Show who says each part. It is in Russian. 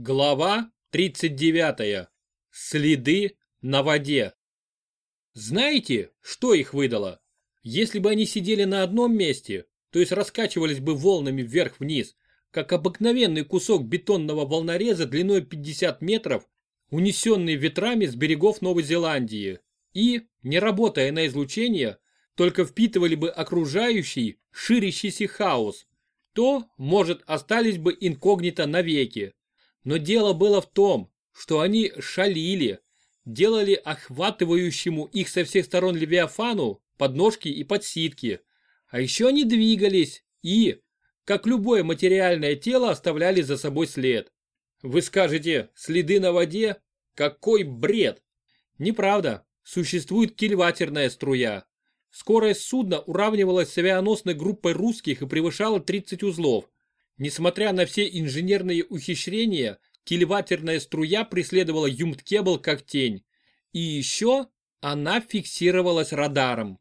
Speaker 1: Глава 39. Следы на воде. Знаете, что их выдало? Если бы они сидели на одном месте, то есть раскачивались бы волнами вверх-вниз, как обыкновенный кусок бетонного волнореза длиной 50 метров, унесенный ветрами с берегов Новой Зеландии, и, не работая на излучение, только впитывали бы окружающий, ширящийся хаос, то, может, остались бы инкогнито навеки. Но дело было в том, что они шалили, делали охватывающему их со всех сторон Левиафану подножки и подсидки. А еще они двигались и, как любое материальное тело, оставляли за собой след. Вы скажете, следы на воде? Какой бред! Неправда, существует кильватерная струя. Скорость судна уравнивалась с авианосной группой русских и превышала 30 узлов. Несмотря на все инженерные ухищрения, кильватерная струя преследовала Юмткебл как тень. И еще она фиксировалась радаром.